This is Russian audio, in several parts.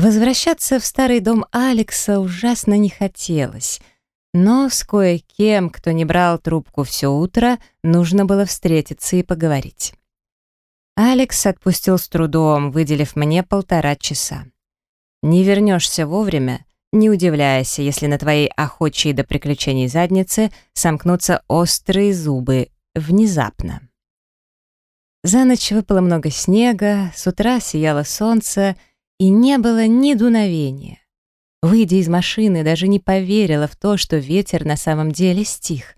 Возвращаться в старый дом Алекса ужасно не хотелось, но с кое-кем, кто не брал трубку все утро, нужно было встретиться и поговорить. Алекс отпустил с трудом, выделив мне полтора часа. Не вернешься вовремя, не удивляйся, если на твоей охочей до приключений заднице сомкнутся острые зубы внезапно. За ночь выпало много снега, с утра сияло солнце, и не было ни дуновения. Выйдя из машины, даже не поверила в то, что ветер на самом деле стих.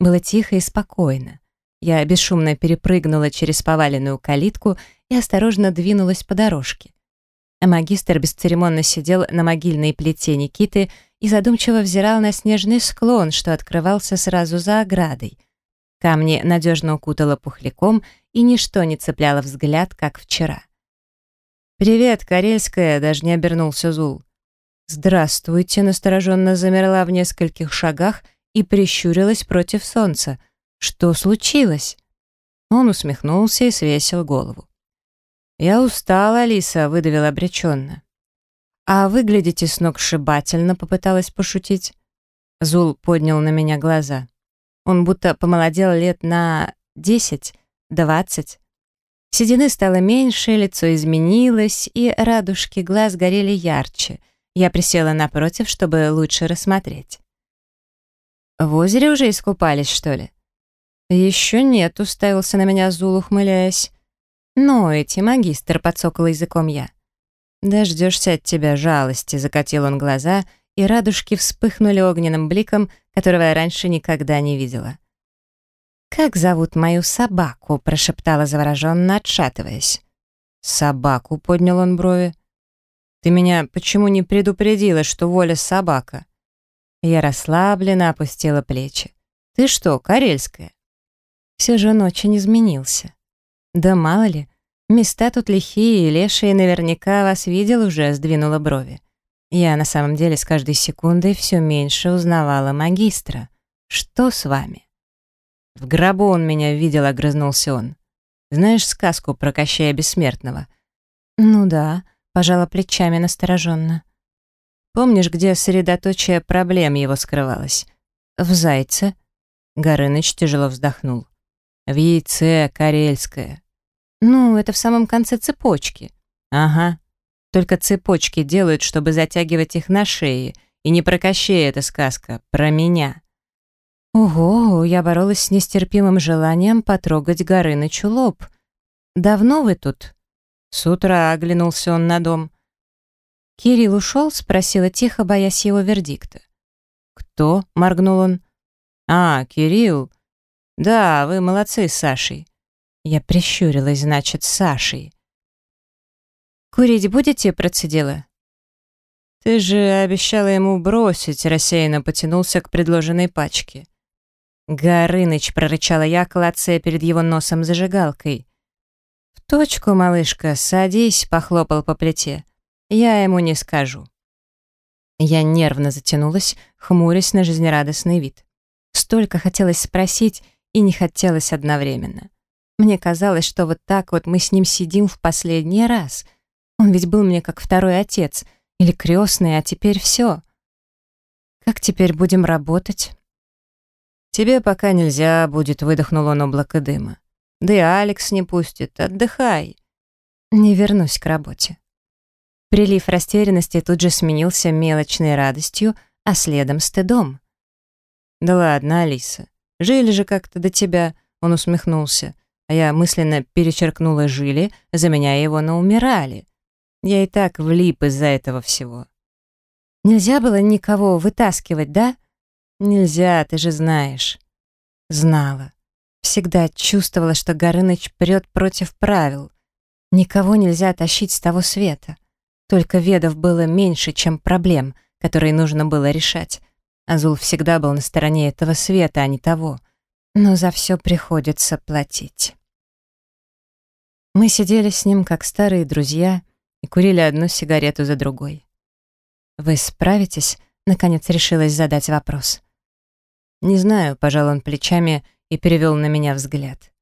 Было тихо и спокойно. Я бесшумно перепрыгнула через поваленную калитку и осторожно двинулась по дорожке. А магистр бесцеремонно сидел на могильной плите Никиты и задумчиво взирал на снежный склон, что открывался сразу за оградой. Камни надежно укутало пухляком, и ничто не цепляло взгляд, как вчера. «Привет, Карельская!» — даже не обернулся Зул. «Здравствуйте!» — настороженно замерла в нескольких шагах и прищурилась против солнца. «Что случилось?» Он усмехнулся и свесил голову. «Я устала, Алиса», — выдавила обреченно. «А выглядите сногсшибательно», — попыталась пошутить. Зул поднял на меня глаза. Он будто помолодел лет на десять, двадцать. Седины стало меньше, лицо изменилось, и радужки глаз горели ярче. Я присела напротив, чтобы лучше рассмотреть. «В озере уже искупались, что ли?» «Еще нет», — уставился на меня Зул, ухмыляясь. «Ну, эти магистр», — подсокала языком я. «Дождешься от тебя жалости», — закатил он глаза, и радужки вспыхнули огненным бликом, которого я раньше никогда не видела. «Как зовут мою собаку?» — прошептала завороженно, отшатываясь. «Собаку?» — поднял он брови. «Ты меня почему не предупредила, что Воля собака?» Я расслабленно опустила плечи. «Ты что, карельская?» Все же он очень изменился. Да мало ли, места тут лихие, и лешие наверняка вас видел уже, сдвинула брови. Я на самом деле с каждой секундой все меньше узнавала магистра. Что с вами? В гробу он меня видел, огрызнулся он. Знаешь сказку про Кощея Бессмертного? Ну да, пожала плечами настороженно. Помнишь, где средоточие проблем его скрывалось? В Зайце. Горыныч тяжело вздохнул. В яйце карельское. Ну, это в самом конце цепочки. Ага. Только цепочки делают, чтобы затягивать их на шее. И не про Кощея эта сказка, про меня. Ого, я боролась с нестерпимым желанием потрогать Горынычу лоб. «Давно вы тут?» С утра оглянулся он на дом. «Кирилл ушел?» — спросила тихо, боясь его вердикта. «Кто?» — моргнул он. «А, Кирилл. Да, вы молодцы с Сашей». Я прищурилась, значит, с Сашей. «Курить будете?» — процедила. «Ты же обещала ему бросить», — рассеянно потянулся к предложенной пачке. «Горыныч!» — прорычала я, клацая перед его носом зажигалкой. «В точку, малышка, садись!» — похлопал по плите. «Я ему не скажу». Я нервно затянулась, хмурясь на жизнерадостный вид. Столько хотелось спросить и не хотелось одновременно. Мне казалось, что вот так вот мы с ним сидим в последний раз. Он ведь был мне как второй отец или крестный, а теперь все. Как теперь будем работать? «Тебе пока нельзя будет», — выдохнул он облако дыма. «Да и Алекс не пустит. Отдыхай». «Не вернусь к работе». Прилив растерянности тут же сменился мелочной радостью, а следом стыдом. «Да ладно, Алиса. Жили же как-то до тебя», — он усмехнулся. А я мысленно перечеркнула «жили», заменяя его на «умирали». Я и так влип из-за этого всего. «Нельзя было никого вытаскивать, да?» «Нельзя, ты же знаешь». Знала. Всегда чувствовала, что Горыныч прет против правил. Никого нельзя тащить с того света. Только ведов было меньше, чем проблем, которые нужно было решать. Азул всегда был на стороне этого света, а не того. Но за все приходится платить. Мы сидели с ним, как старые друзья, и курили одну сигарету за другой. «Вы справитесь?» — наконец решилась задать вопрос. «Не знаю», — пожал он плечами и перевел на меня взгляд.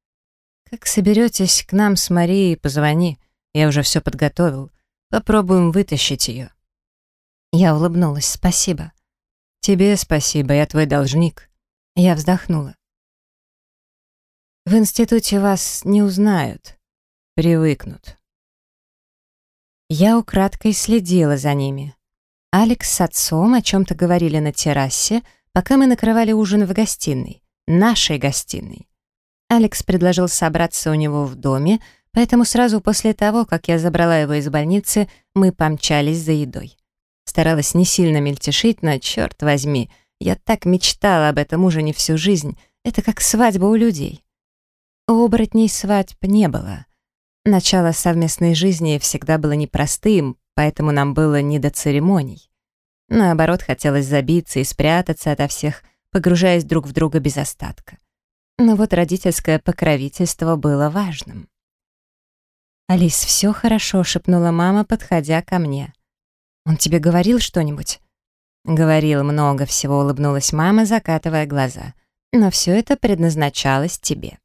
«Как соберетесь к нам с Марией, позвони. Я уже все подготовил. Попробуем вытащить ее». Я улыбнулась. «Спасибо». «Тебе спасибо, я твой должник». Я вздохнула. «В институте вас не узнают. Привыкнут». Я украдкой следила за ними. Алекс с отцом о чем-то говорили на террасе, пока мы накрывали ужин в гостиной, нашей гостиной. Алекс предложил собраться у него в доме, поэтому сразу после того, как я забрала его из больницы, мы помчались за едой. Старалась не сильно мельтешить, но, черт возьми, я так мечтала об этом ужине всю жизнь. Это как свадьба у людей. У оборотней свадьб не было. Начало совместной жизни всегда было непростым, поэтому нам было не до церемоний. Наоборот, хотелось забиться и спрятаться ото всех, погружаясь друг в друга без остатка. Но вот родительское покровительство было важным. «Алис, все хорошо», — шепнула мама, подходя ко мне. «Он тебе говорил что-нибудь?» «Говорил много всего», — улыбнулась мама, закатывая глаза. «Но все это предназначалось тебе».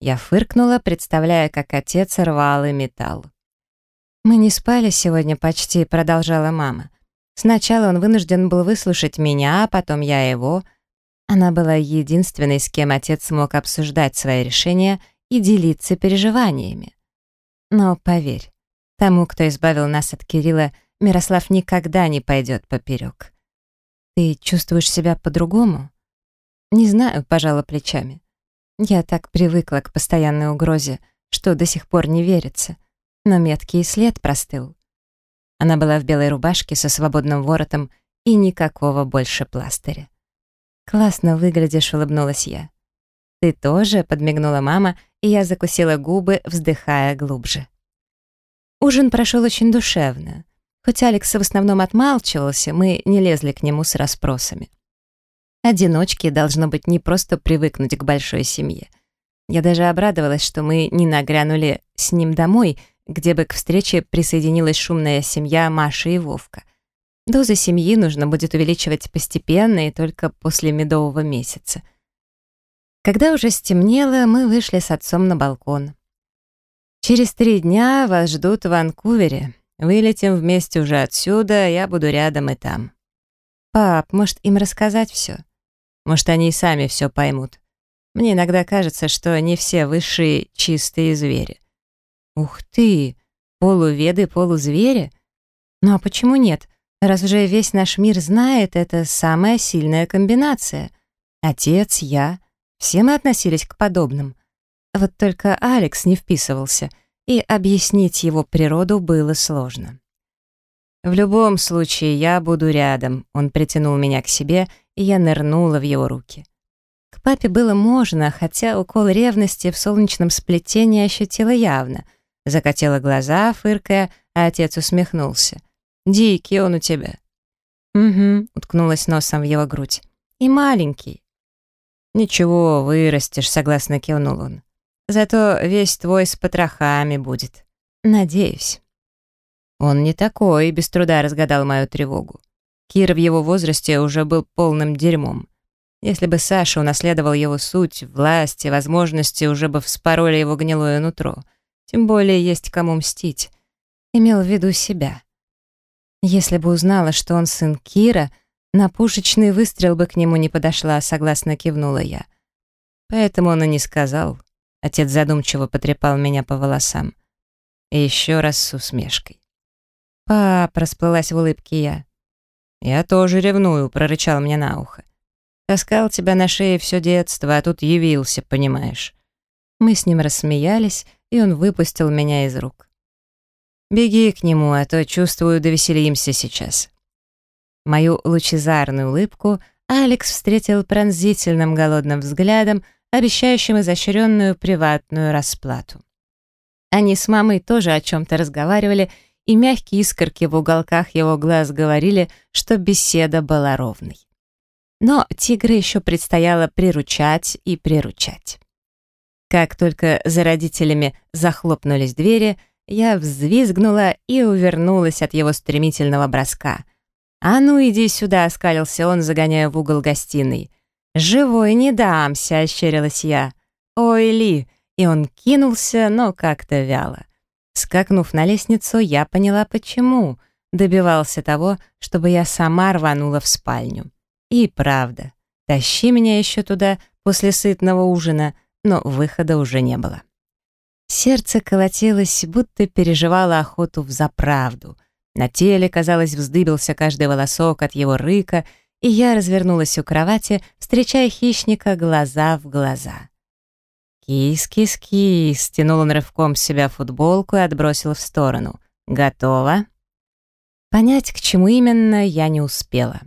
Я фыркнула, представляя, как отец рвал и металл. «Мы не спали сегодня почти», — продолжала мама. «Сначала он вынужден был выслушать меня, а потом я его». Она была единственной, с кем отец мог обсуждать свои решения и делиться переживаниями. Но поверь, тому, кто избавил нас от Кирилла, Мирослав никогда не пойдет поперек. Ты чувствуешь себя по-другому? Не знаю, пожала плечами. Я так привыкла к постоянной угрозе, что до сих пор не верится. Но меткий след простыл. Она была в белой рубашке со свободным воротом и никакого больше пластыря. «Классно выглядишь», — улыбнулась я. «Ты тоже?» — подмигнула мама, и я закусила губы, вздыхая глубже. Ужин прошел очень душевно. Хоть Алекс в основном отмалчивался, мы не лезли к нему с расспросами. Одиночки должно быть не просто привыкнуть к большой семье. Я даже обрадовалась, что мы не нагрянули с ним домой, где бы к встрече присоединилась шумная семья Маши и Вовка. Дозы семьи нужно будет увеличивать постепенно и только после медового месяца. Когда уже стемнело, мы вышли с отцом на балкон. «Через три дня вас ждут в Ванкувере. Вылетим вместе уже отсюда, я буду рядом и там». «Пап, может, им рассказать все? Может, они и сами все поймут. Мне иногда кажется, что не все высшие чистые звери. Ух ты, полуведы, полузвери? Ну а почему нет? Раз уже весь наш мир знает, это самая сильная комбинация. Отец, я, все мы относились к подобным. Вот только Алекс не вписывался, и объяснить его природу было сложно. В любом случае, я буду рядом. Он притянул меня к себе, и я нырнула в его руки. К папе было можно, хотя укол ревности в солнечном сплетении ощутила явно. Закатила глаза, фыркая, а отец усмехнулся. «Дикий он у тебя». «Угу», — уткнулась носом в его грудь. «И маленький». «Ничего, вырастешь», — согласно кивнул он. «Зато весь твой с потрохами будет. Надеюсь». Он не такой, без труда разгадал мою тревогу. Кир в его возрасте уже был полным дерьмом. Если бы Саша унаследовал его суть, власть и возможности, уже бы вспороли его гнилое нутро. Тем более есть кому мстить. Имел в виду себя. Если бы узнала, что он сын Кира, на пушечный выстрел бы к нему не подошла, согласно кивнула я. Поэтому он и не сказал. Отец задумчиво потрепал меня по волосам. И еще раз с усмешкой. «Пап», — расплылась в улыбке я. «Я тоже ревную», — прорычал мне на ухо. «Таскал тебя на шее все детство, а тут явился, понимаешь». Мы с ним рассмеялись, и он выпустил меня из рук. «Беги к нему, а то, чувствую, довеселимся сейчас». Мою лучезарную улыбку Алекс встретил пронзительным голодным взглядом, обещающим изощренную приватную расплату. Они с мамой тоже о чем-то разговаривали, и мягкие искорки в уголках его глаз говорили, что беседа была ровной. Но тигра еще предстояло приручать и приручать. Как только за родителями захлопнулись двери, я взвизгнула и увернулась от его стремительного броска. «А ну, иди сюда!» — оскалился он, загоняя в угол гостиной. «Живой не дамся!» — ощерилась я. «Ой, Ли!» И он кинулся, но как-то вяло. Скакнув на лестницу, я поняла, почему. Добивался того, чтобы я сама рванула в спальню. И правда, тащи меня еще туда после сытного ужина, но выхода уже не было. Сердце колотилось, будто переживало охоту в заправду. На теле, казалось, вздыбился каждый волосок от его рыка, и я развернулась у кровати, встречая хищника глаза в глаза. «Кис-кис-кис», — стянул он рывком с себя футболку и отбросил в сторону. «Готово?» Понять, к чему именно, я не успела.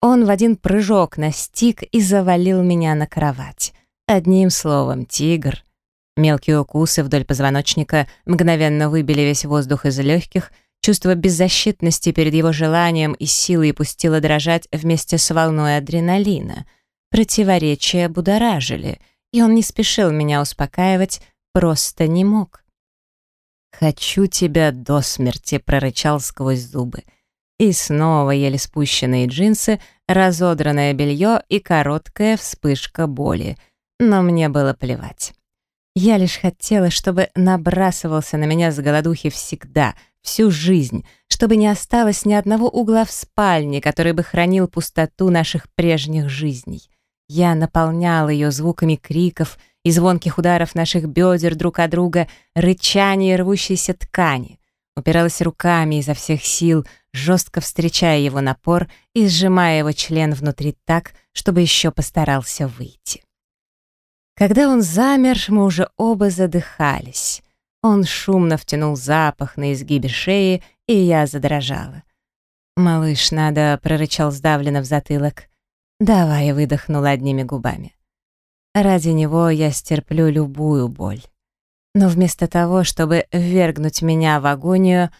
Он в один прыжок настиг и завалил меня на кровать. Одним словом, тигр. Мелкие укусы вдоль позвоночника мгновенно выбили весь воздух из легких, чувство беззащитности перед его желанием и силой пустило дрожать вместе с волной адреналина. Противоречия будоражили, и он не спешил меня успокаивать, просто не мог. «Хочу тебя до смерти», — прорычал сквозь зубы. И снова еле спущенные джинсы, разодранное белье и короткая вспышка боли. Но мне было плевать. Я лишь хотела, чтобы набрасывался на меня с голодухи всегда, всю жизнь, чтобы не осталось ни одного угла в спальне, который бы хранил пустоту наших прежних жизней. Я наполнял ее звуками криков и звонких ударов наших бедер друг от друга, рычания рвущейся ткани. Упиралась руками изо всех сил, жестко встречая его напор и сжимая его член внутри так, чтобы еще постарался выйти. Когда он замер, мы уже оба задыхались. Он шумно втянул запах на изгибе шеи, и я задрожала. «Малыш, надо», — прорычал сдавленно в затылок. «Давай», — выдохнул одними губами. Ради него я стерплю любую боль. Но вместо того, чтобы ввергнуть меня в агонию,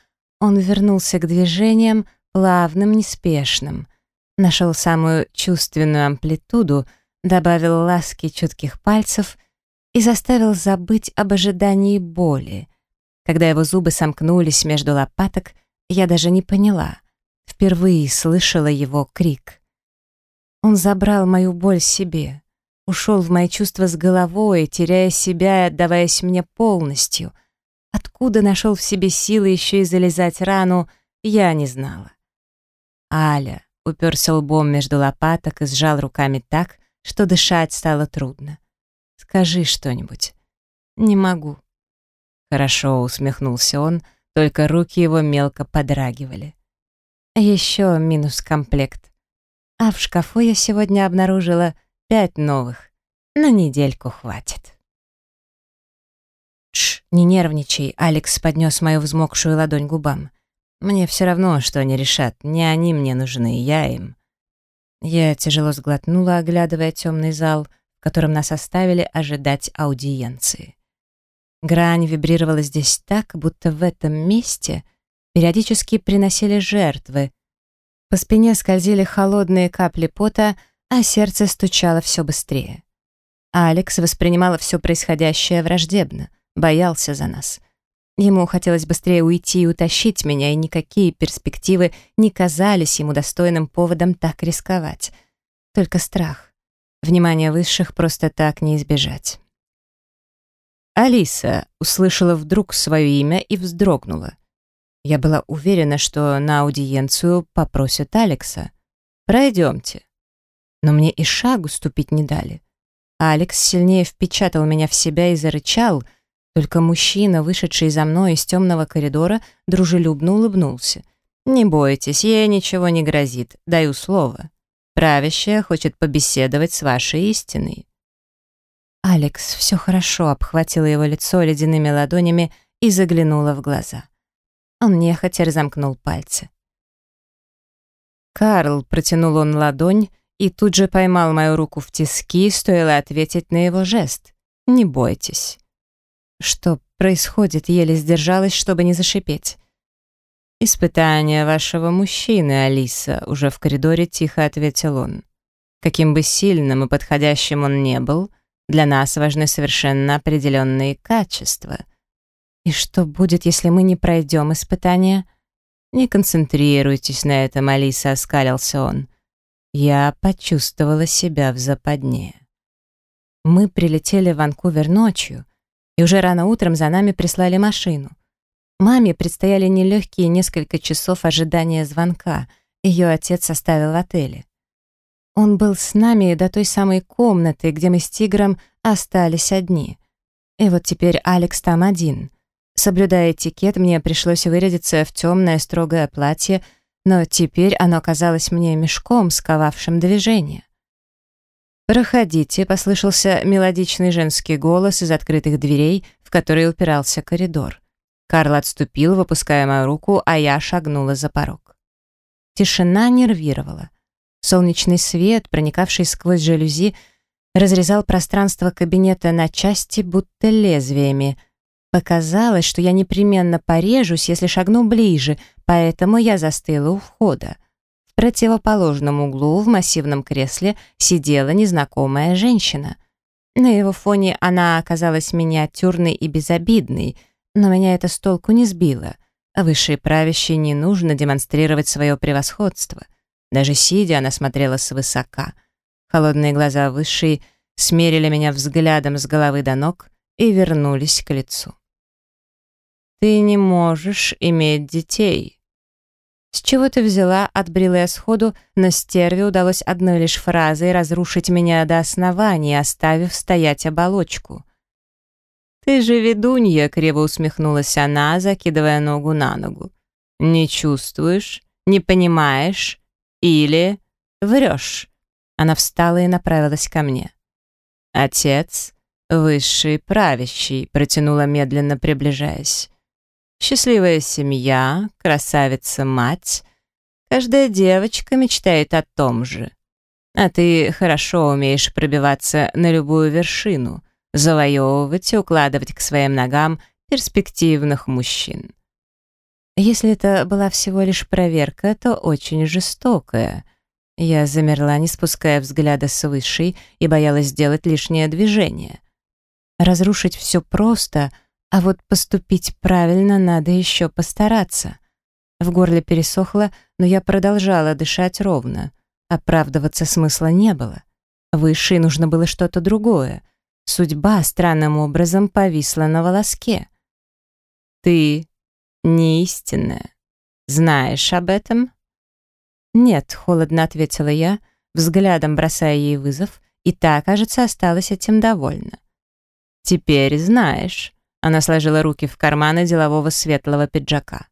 он вернулся к движениям, плавным, неспешным. Нашел самую чувственную амплитуду — добавил ласки чутких пальцев и заставил забыть об ожидании боли. Когда его зубы сомкнулись между лопаток, я даже не поняла. Впервые слышала его крик. Он забрал мою боль себе, ушел в мои чувства с головой, теряя себя и отдаваясь мне полностью. Откуда нашел в себе силы еще и залезать рану, я не знала. Аля уперся лбом между лопаток и сжал руками так, что дышать стало трудно. «Скажи что-нибудь». «Не могу». Хорошо, усмехнулся он, только руки его мелко подрагивали. Еще минус комплект. А в шкафу я сегодня обнаружила пять новых. На недельку хватит. Тш, не нервничай, Алекс поднес мою взмокшую ладонь губам. Мне все равно, что они решат, не они мне нужны, я им. Я тяжело сглотнула, оглядывая темный зал, в котором нас оставили ожидать аудиенции. Грань вибрировала здесь так, будто в этом месте периодически приносили жертвы. По спине скользили холодные капли пота, а сердце стучало все быстрее. Алекс воспринимала все происходящее враждебно, боялся за нас. Ему хотелось быстрее уйти и утащить меня, и никакие перспективы не казались ему достойным поводом так рисковать. Только страх. Внимание высших просто так не избежать. Алиса услышала вдруг свое имя и вздрогнула. Я была уверена, что на аудиенцию попросят Алекса. «Пройдемте». Но мне и шагу ступить не дали. Алекс сильнее впечатал меня в себя и зарычал — только мужчина, вышедший за мной из темного коридора, дружелюбно улыбнулся. «Не бойтесь, ей ничего не грозит, даю слово. Правящая хочет побеседовать с вашей истиной». Алекс, все хорошо, обхватила его лицо ледяными ладонями и заглянула в глаза. Он нехотя разомкнул пальцы. «Карл», — протянул он ладонь и тут же поймал мою руку в тиски, стоило ответить на его жест. «Не бойтесь». «Что происходит?» — еле сдержалась, чтобы не зашипеть. «Испытание вашего мужчины, Алиса», — уже в коридоре тихо ответил он. «Каким бы сильным и подходящим он не был, для нас важны совершенно определенные качества. И что будет, если мы не пройдем испытание?» «Не концентрируйтесь на этом, Алиса», — оскалился он. Я почувствовала себя в западне. Мы прилетели в Ванкувер ночью, и уже рано утром за нами прислали машину. Маме предстояли нелегкие несколько часов ожидания звонка. Ее отец оставил в отеле. Он был с нами до той самой комнаты, где мы с тигром остались одни. И вот теперь Алекс там один. Соблюдая этикет, мне пришлось вырядиться в темное строгое платье, но теперь оно казалось мне мешком, сковавшим движение. «Проходите», — послышался мелодичный женский голос из открытых дверей, в которые упирался коридор. Карл отступил, выпуская мою руку, а я шагнула за порог. Тишина нервировала. Солнечный свет, проникавший сквозь жалюзи, разрезал пространство кабинета на части, будто лезвиями. Показалось, что я непременно порежусь, если шагну ближе, поэтому я застыла у входа. Противоположном углу в массивном кресле сидела незнакомая женщина. На его фоне она оказалась миниатюрной и безобидной — но меня это с толку не сбило. Высшей правящей не нужно демонстрировать свое превосходство. Даже сидя, она смотрела свысока. Холодные глаза высшей смерили меня взглядом с головы до ног и вернулись к лицу. «Ты не можешь иметь детей». С чего ты взяла, отбрила я сходу, но стерве удалось одной лишь фразой разрушить меня до основания, оставив стоять оболочку. «Ты же ведунья!» — криво усмехнулась она, закидывая ногу на ногу. «Не чувствуешь? Не понимаешь? Или врешь?» Она встала и направилась ко мне. «Отец, высший правящий», — протянула медленно, приближаясь. «Счастливая семья, красавица-мать. Каждая девочка мечтает о том же. А ты хорошо умеешь пробиваться на любую вершину завоевывать и укладывать к своим ногам перспективных мужчин. Если это была всего лишь проверка, то очень жестокая. Я замерла, не спуская взгляда с высшей, и боялась сделать лишнее движение. Разрушить все просто, а вот поступить правильно надо еще постараться. В горле пересохло, но я продолжала дышать ровно. Оправдываться смысла не было. Высшей нужно было что-то другое — Судьба странным образом повисла на волоске. «Ты не истинная. Знаешь об этом?» «Нет», — холодно ответила я, взглядом бросая ей вызов, и та, кажется, осталась этим довольна. «Теперь знаешь», — она сложила руки в карманы делового светлого пиджака.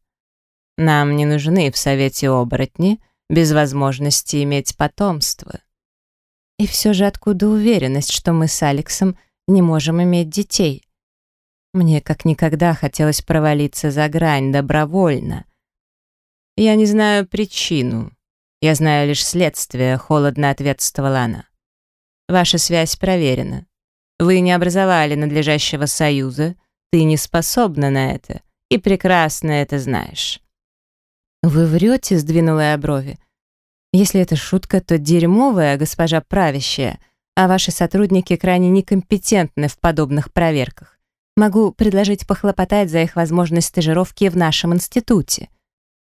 «Нам не нужны в совете оборотни без возможности иметь потомство». И все же откуда уверенность, что мы с Алексом не можем иметь детей. Мне как никогда хотелось провалиться за грань добровольно. Я не знаю причину. Я знаю лишь следствие, холодно ответствовала она. Ваша связь проверена. Вы не образовали надлежащего союза, ты не способна на это, и прекрасно это знаешь. Вы врете, сдвинула я брови. Если это шутка, то дерьмовая, госпожа правящая — а ваши сотрудники крайне некомпетентны в подобных проверках. Могу предложить похлопотать за их возможность стажировки в нашем институте».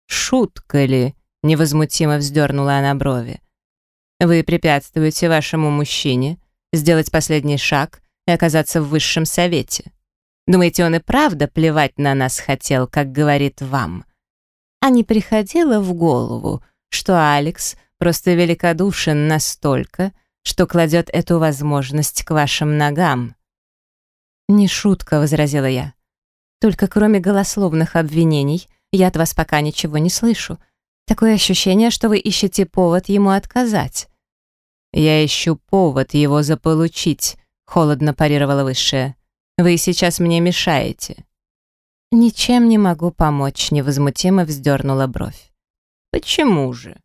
«Шутка ли?» — невозмутимо вздернула она брови. «Вы препятствуете вашему мужчине сделать последний шаг и оказаться в высшем совете. Думаете, он и правда плевать на нас хотел, как говорит вам? А не приходило в голову, что Алекс просто великодушен настолько, что кладет эту возможность к вашим ногам». «Не шутка», — возразила я. «Только кроме голословных обвинений я от вас пока ничего не слышу. Такое ощущение, что вы ищете повод ему отказать». «Я ищу повод его заполучить», — холодно парировала Высшая. «Вы сейчас мне мешаете». «Ничем не могу помочь», — невозмутимо вздернула бровь. «Почему же?»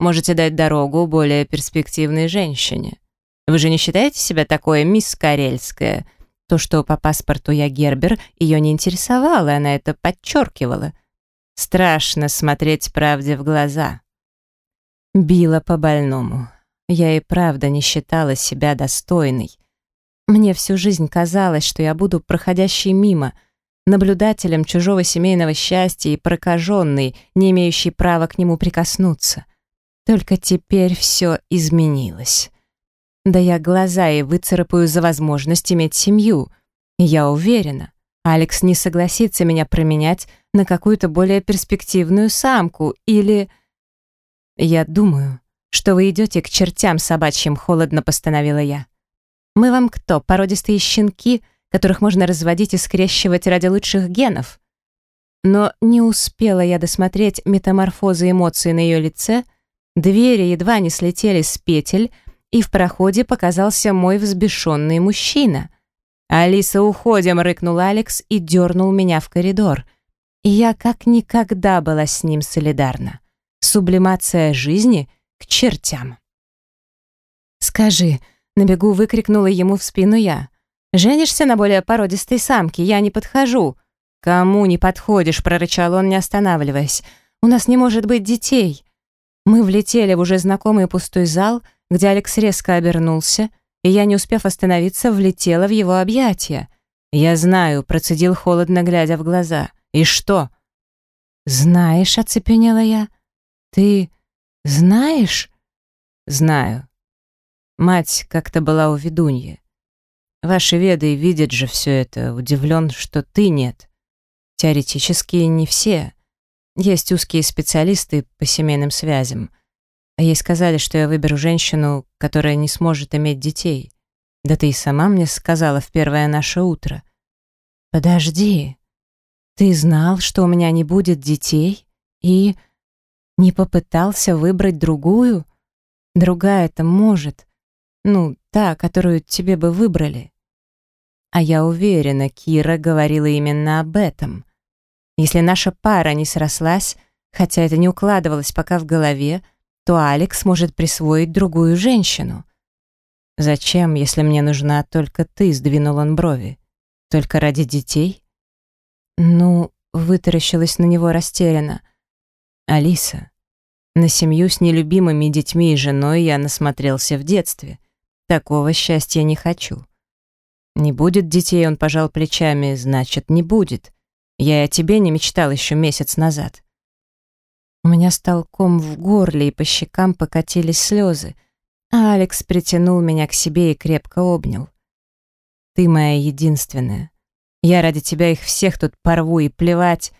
можете дать дорогу более перспективной женщине. Вы же не считаете себя такой мисс Карельская? То, что по паспорту я Гербер, ее не интересовало, она это подчеркивала. Страшно смотреть правде в глаза. Била по больному. Я и правда не считала себя достойной. Мне всю жизнь казалось, что я буду проходящей мимо, наблюдателем чужого семейного счастья и прокаженной, не имеющей права к нему прикоснуться. Только теперь все изменилось. Да я глаза и выцарапаю за возможность иметь семью. Я уверена, Алекс не согласится меня променять на какую-то более перспективную самку или... Я думаю, что вы идете к чертям собачьим, холодно постановила я. Мы вам кто, породистые щенки, которых можно разводить и скрещивать ради лучших генов? Но не успела я досмотреть метаморфозы эмоций на ее лице, двери едва не слетели с петель, и в проходе показался мой взбешенный мужчина. «Алиса, уходим!» — рыкнул Алекс и дернул меня в коридор. И я как никогда была с ним солидарна. Сублимация жизни к чертям. «Скажи», — на бегу выкрикнула ему в спину я, «женишься на более породистой самке? Я не подхожу». «Кому не подходишь?» — прорычал он, не останавливаясь. «У нас не может быть детей». Мы влетели в уже знакомый пустой зал, где Алекс резко обернулся, и я, не успев остановиться, влетела в его объятия. «Я знаю», — процедил холодно, глядя в глаза. «И что?» «Знаешь», — оцепенела я. «Ты знаешь?» «Знаю. Мать как-то была у ведуньи. Ваши веды видят же все это, удивлен, что ты нет. Теоретически не все. Есть узкие специалисты по семейным связям. А ей сказали, что я выберу женщину, которая не сможет иметь детей. Да ты и сама мне сказала в первое наше утро. Подожди. Ты знал, что у меня не будет детей? И не попытался выбрать другую? Другая-то может. Ну, та, которую тебе бы выбрали. А я уверена, Кира говорила именно об этом. Если наша пара не срослась, хотя это не укладывалось пока в голове, то Алекс может присвоить другую женщину. «Зачем, если мне нужна только ты?» — сдвинул он брови. «Только ради детей?» «Ну...» — вытаращилась на него растерянно. «Алиса, на семью с нелюбимыми детьми и женой я насмотрелся в детстве. Такого счастья не хочу». «Не будет детей», — он пожал плечами, — «значит, не будет. Я и о тебе не мечтал еще месяц назад. У меня стал ком в горле, и по щекам покатились слезы. А Алекс притянул меня к себе и крепко обнял. Ты моя единственная. Я ради тебя их всех тут порву и плевать.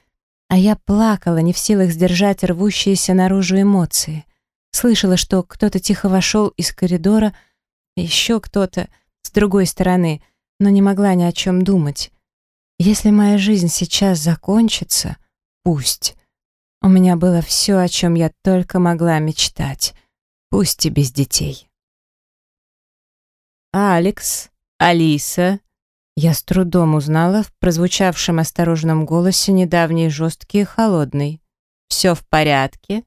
А я плакала, не в силах сдержать рвущиеся наружу эмоции. Слышала, что кто-то тихо вошел из коридора, еще кто-то с другой стороны, но не могла ни о чем думать. Если моя жизнь сейчас закончится, пусть. У меня было все, о чем я только могла мечтать. Пусть и без детей. «Алекс, Алиса», я с трудом узнала в прозвучавшем осторожном голосе недавний жесткий и холодный. «Все в порядке?»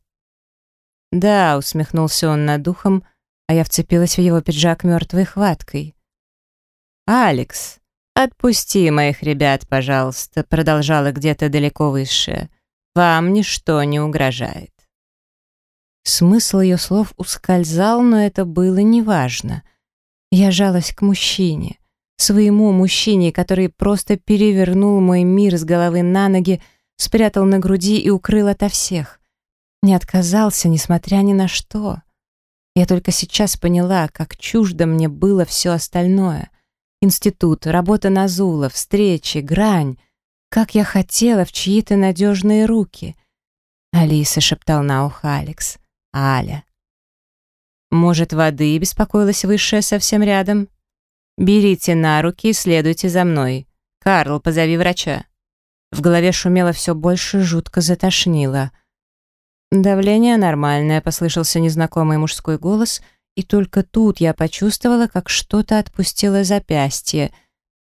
«Да», — усмехнулся он над духом, а я вцепилась в его пиджак мертвой хваткой. «Алекс, «Отпусти моих ребят, пожалуйста», — продолжала где-то далеко выше. «Вам ничто не угрожает». Смысл ее слов ускользал, но это было неважно. Я жалась к мужчине, своему мужчине, который просто перевернул мой мир с головы на ноги, спрятал на груди и укрыл ото всех. Не отказался, несмотря ни на что. Я только сейчас поняла, как чуждо мне было все остальное. Институт, работа на Зула, встречи, грань. Как я хотела в чьи-то надежные руки. Алиса шептал на ухо Алекс. Аля. Может, воды, беспокоилась высшая совсем рядом? Берите на руки и следуйте за мной. Карл, позови врача. В голове шумело все больше, жутко затошнило. «Давление нормальное», — послышался незнакомый мужской голос, и только тут я почувствовала, как что-то отпустило запястье.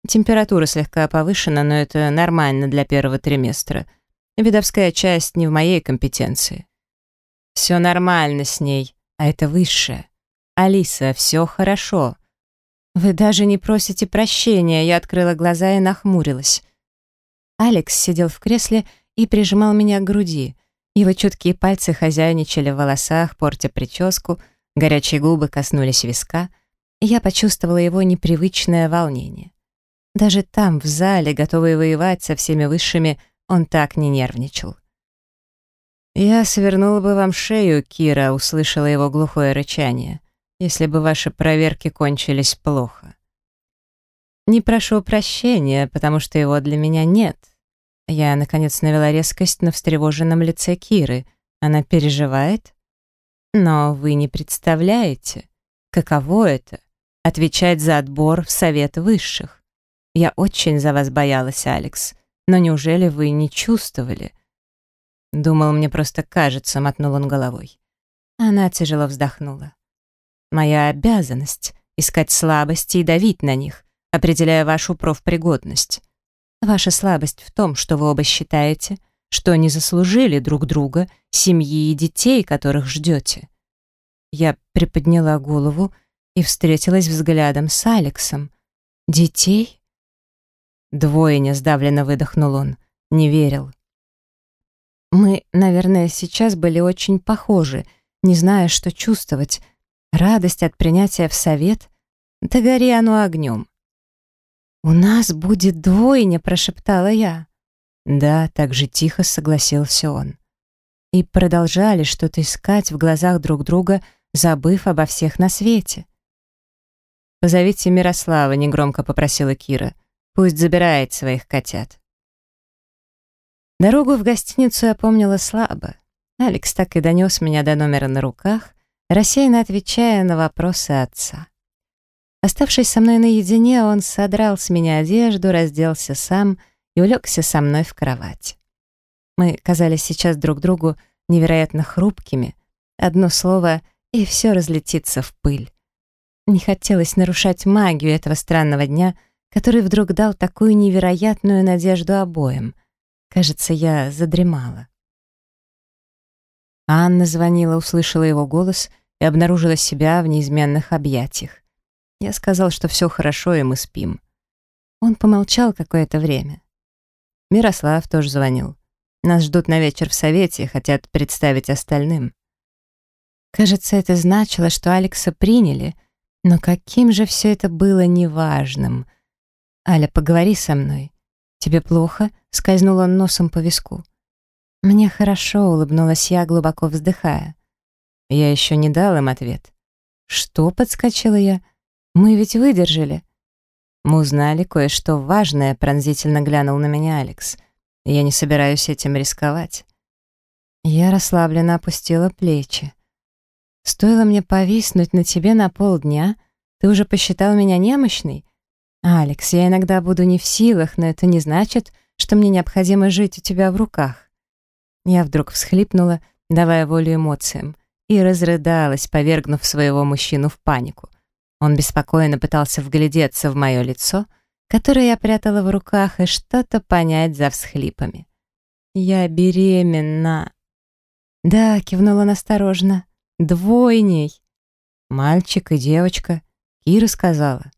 Температура слегка повышена, но это нормально для первого триместра. Видовская часть не в моей компетенции. Все нормально с ней, а это высшее. Алиса, все хорошо. Вы даже не просите прощения, я открыла глаза и нахмурилась. Алекс сидел в кресле и прижимал меня к груди. Его чуткие пальцы хозяйничали в волосах, портя прическу — Горячие губы коснулись виска, и я почувствовала его непривычное волнение. Даже там, в зале, готовый воевать со всеми высшими, он так не нервничал. «Я свернула бы вам шею, Кира», — услышала его глухое рычание, «если бы ваши проверки кончились плохо». Не прошу прощения, потому что его для меня нет. Я, наконец, навела резкость на встревоженном лице Киры. Она переживает? Но вы не представляете, каково это — отвечать за отбор в совет высших. Я очень за вас боялась, Алекс, но неужели вы не чувствовали? Думал, мне просто кажется, мотнул он головой. Она тяжело вздохнула. Моя обязанность — искать слабости и давить на них, определяя вашу профпригодность. Ваша слабость в том, что вы оба считаете, что не заслужили друг друга, семьи и детей, которых ждете. Я приподняла голову и встретилась взглядом с Алексом. «Детей?» Двойня сдавленно выдохнул он, не верил. Мы, наверное, сейчас были очень похожи, не зная, что чувствовать. Радость от принятия в совет, да гори оно огнем. «У нас будет двойня», — прошептала я. «Да», — так же тихо согласился он. И продолжали что-то искать в глазах друг друга, забыв обо всех на свете. «Позовите Мирослава», — негромко попросила Кира. «Пусть забирает своих котят». Дорогу в гостиницу я помнила слабо. Алекс так и донес меня до номера на руках, рассеянно отвечая на вопросы отца. Оставшись со мной наедине, он содрал с меня одежду, разделся сам и улегся со мной в кровать. Мы казались сейчас друг другу невероятно хрупкими. Одно слово, и все разлетится в пыль. Не хотелось нарушать магию этого странного дня, который вдруг дал такую невероятную надежду обоим. Кажется, я задремала. Анна звонила, услышала его голос и обнаружила себя в неизменных объятиях. Я сказал, что все хорошо, и мы спим. Он помолчал какое-то время. Мирослав тоже звонил. Нас ждут на вечер в совете, хотят представить остальным. Кажется, это значило, что Алекса приняли, но каким же все это было неважным. «Аля, поговори со мной. Тебе плохо?» — скользнул он носом по виску. «Мне хорошо», — улыбнулась я, глубоко вздыхая. Я еще не дал им ответ. «Что?» — подскочила я. «Мы ведь выдержали». «Мы узнали кое-что важное», — пронзительно глянул на меня Алекс. «Я не собираюсь этим рисковать». Я расслабленно опустила плечи. «Стоило мне повиснуть на тебе на полдня, ты уже посчитал меня немощной? Алекс, я иногда буду не в силах, но это не значит, что мне необходимо жить у тебя в руках. Я вдруг всхлипнула, давая волю эмоциям, и разрыдалась, повергнув своего мужчину в панику. Он беспокойно пытался вглядеться в мое лицо, которое я прятала в руках, и что-то понять за всхлипами. «Я беременна». «Да», — кивнула он осторожно, — «двойней». «Мальчик и девочка», — Кира сказала.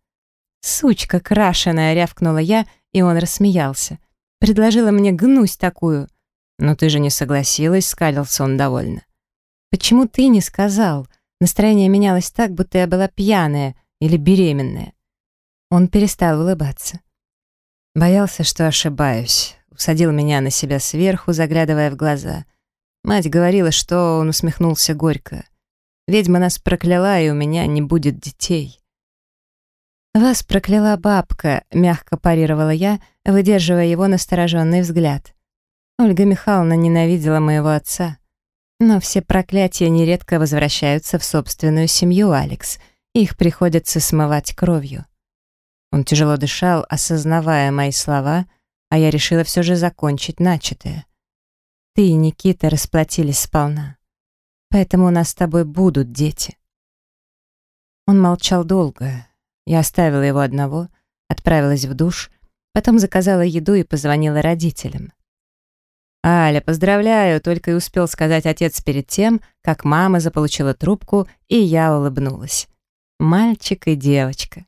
«Сучка крашеная!» — рявкнула я, и он рассмеялся. «Предложила мне гнусь такую!» «Но ты же не согласилась», — скалился он довольно. «Почему ты не сказал?» Настроение менялось так, будто я была пьяная или беременная. Он перестал улыбаться. Боялся, что ошибаюсь. Усадил меня на себя сверху, заглядывая в глаза. Мать говорила, что он усмехнулся горько. «Ведьма нас прокляла, и у меня не будет детей». «Вас прокляла бабка», — мягко парировала я, выдерживая его настороженный взгляд. Ольга Михайловна ненавидела моего отца. Но все проклятия нередко возвращаются в собственную семью, Алекс. Их приходится смывать кровью. Он тяжело дышал, осознавая мои слова, а я решила все же закончить начатое. Ты и Никита расплатились сполна. Поэтому у нас с тобой будут дети. Он молчал долго, я оставила его одного, отправилась в душ, потом заказала еду и позвонила родителям. «Аля, поздравляю!» — только и успел сказать отец перед тем, как мама заполучила трубку, и я улыбнулась. Мальчик и девочка.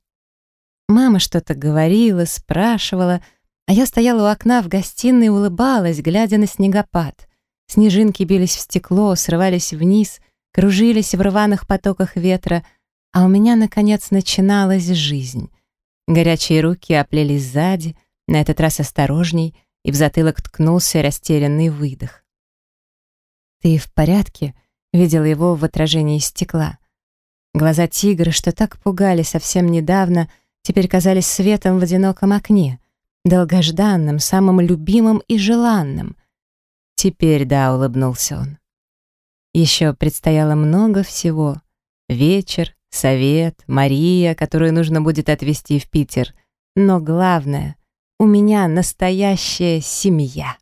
Мама что-то говорила, спрашивала, а я стояла у окна в гостиной и улыбалась, глядя на снегопад. Снежинки бились в стекло, срывались вниз, кружились в рваных потоках ветра — а у меня, наконец, начиналась жизнь. Горячие руки оплелись сзади, на этот раз осторожней, и в затылок ткнулся растерянный выдох. «Ты в порядке?» — видел его в отражении стекла. Глаза тигра, что так пугали совсем недавно, теперь казались светом в одиноком окне, долгожданным, самым любимым и желанным. Теперь да, улыбнулся он. Еще предстояло много всего. Вечер, совет, Мария, которую нужно будет отвезти в Питер. Но главное, у меня настоящая семья.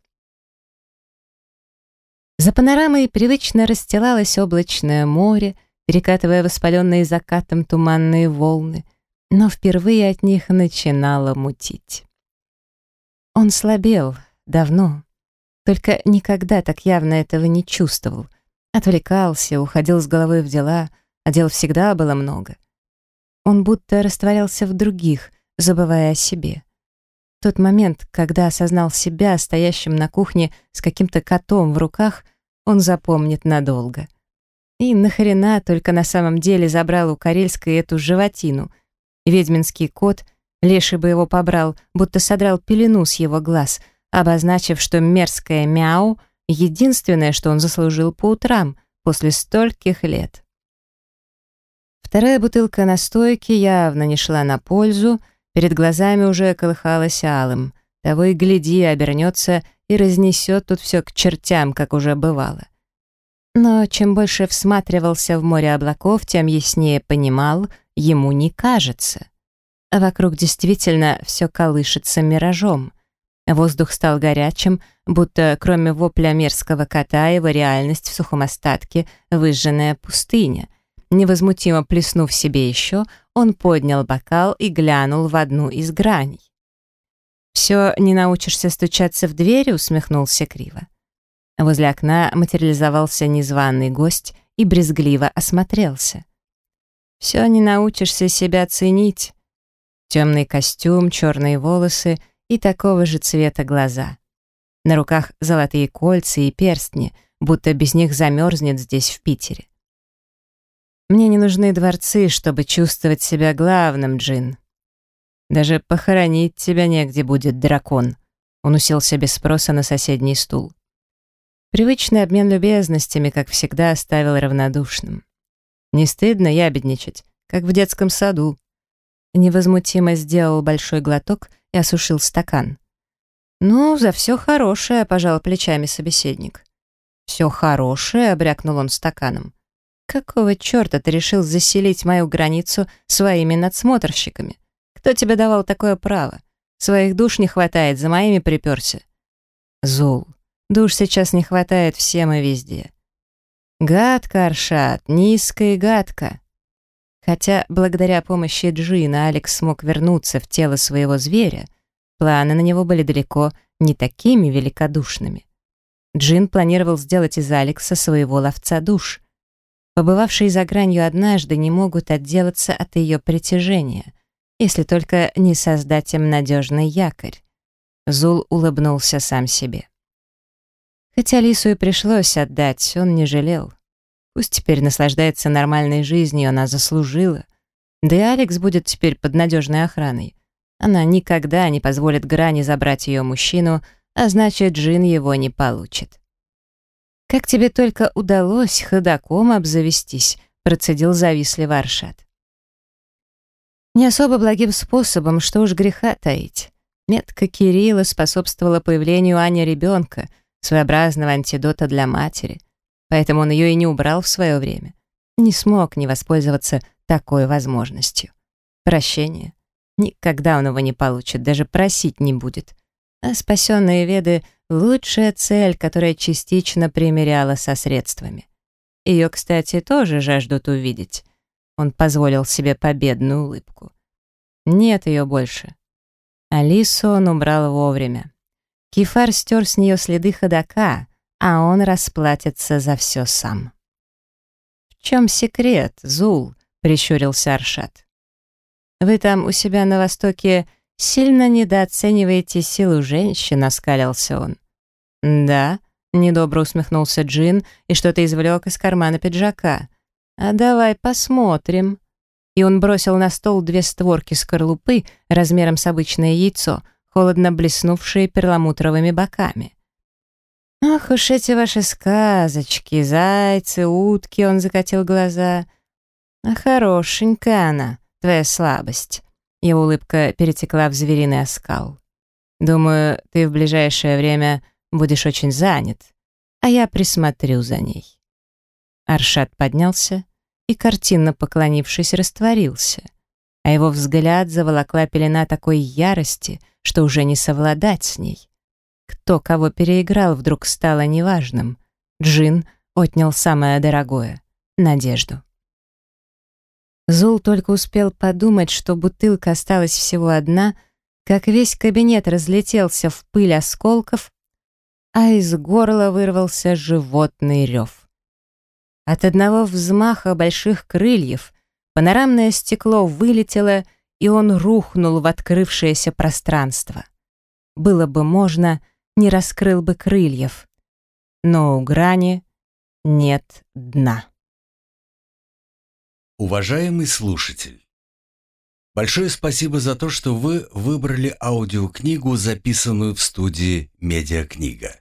За панорамой привычно расстилалось облачное море, перекатывая воспаленные закатом туманные волны, но впервые от них начинало мутить. Он слабел давно, только никогда так явно этого не чувствовал. Отвлекался, уходил с головой в дела, а дел всегда было много. Он будто растворялся в других, забывая о себе. Тот момент, когда осознал себя стоящим на кухне с каким-то котом в руках, он запомнит надолго. И нахрена только на самом деле забрал у Карельской эту животину. Ведьминский кот, леший бы его побрал, будто содрал пелену с его глаз, обозначив, что мерзкое мяу — единственное, что он заслужил по утрам после стольких лет. Вторая бутылка настойки явно не шла на пользу, Перед глазами уже колыхалось алым. Того и гляди, обернется и разнесет тут все к чертям, как уже бывало. Но чем больше всматривался в море облаков, тем яснее понимал, ему не кажется. А вокруг действительно все колышется миражом. Воздух стал горячим, будто кроме вопля мерзкого кота его реальность в сухом остатке — выжженная пустыня — Невозмутимо плеснув себе еще, он поднял бокал и глянул в одну из граней. «Все, не научишься стучаться в двери?» — усмехнулся криво. Возле окна материализовался незваный гость и брезгливо осмотрелся. «Все, не научишься себя ценить». Темный костюм, черные волосы и такого же цвета глаза. На руках золотые кольца и перстни, будто без них замерзнет здесь, в Питере. Мне не нужны дворцы, чтобы чувствовать себя главным, Джин. Даже похоронить тебя негде будет, дракон. Он уселся без спроса на соседний стул. Привычный обмен любезностями, как всегда, оставил равнодушным. Не стыдно ябедничать, как в детском саду. Невозмутимо сделал большой глоток и осушил стакан. «Ну, за все хорошее», — пожал плечами собеседник. «Все хорошее», — обрякнул он стаканом. Какого черта ты решил заселить мою границу своими надсмотрщиками? Кто тебе давал такое право? Своих душ не хватает, за моими приперся. Зул, душ сейчас не хватает всем и везде. Гадко, Аршат, низко и гадко. Хотя благодаря помощи Джина Алекс смог вернуться в тело своего зверя, планы на него были далеко не такими великодушными. Джин планировал сделать из Алекса своего ловца душ — Побывавшие за гранью однажды не могут отделаться от ее притяжения, если только не создать им надежный якорь. Зул улыбнулся сам себе. Хотя Лису и пришлось отдать, он не жалел. Пусть теперь наслаждается нормальной жизнью, она заслужила. Да и Алекс будет теперь под надежной охраной. Она никогда не позволит Грани забрать ее мужчину, а значит, Джин его не получит. «Как тебе только удалось ходаком обзавестись», — процедил завистливо Аршат. Не особо благим способом, что уж греха таить. Метка Кирилла способствовала появлению Ани ребенка, своеобразного антидота для матери, поэтому он ее и не убрал в свое время. Не смог не воспользоваться такой возможностью. Прощение. Никогда он его не получит, даже просить не будет. А спасенные веды Лучшая цель, которая частично примеряла со средствами. Ее, кстати, тоже жаждут увидеть. Он позволил себе победную улыбку. Нет ее больше. Алису он убрал вовремя. Кефар стер с нее следы ходока, а он расплатится за все сам. «В чем секрет, Зул?» — прищурился Аршат. «Вы там у себя на Востоке сильно недооцениваете силу женщин», — оскалился он. «Да», — недобро усмехнулся Джин и что-то извлек из кармана пиджака. «А давай посмотрим». И он бросил на стол две створки скорлупы размером с обычное яйцо, холодно блеснувшие перламутровыми боками. «Ах уж эти ваши сказочки, зайцы, утки!» — он закатил глаза. «А хорошенькая она, твоя слабость. Его улыбка перетекла в звериный оскал. «Думаю, ты в ближайшее время будешь очень занят, а я присмотрю за ней». Аршат поднялся и, картинно поклонившись, растворился, а его взгляд заволокла пелена такой ярости, что уже не совладать с ней. Кто кого переиграл, вдруг стало неважным. Джин отнял самое дорогое — надежду. Зул только успел подумать, что бутылка осталась всего одна, как весь кабинет разлетелся в пыль осколков, а из горла вырвался животный рев. От одного взмаха больших крыльев панорамное стекло вылетело, и он рухнул в открывшееся пространство. Было бы можно, не раскрыл бы крыльев, но у грани нет дна. Уважаемый слушатель, большое спасибо за то, что вы выбрали аудиокнигу, записанную в студии «Медиакнига».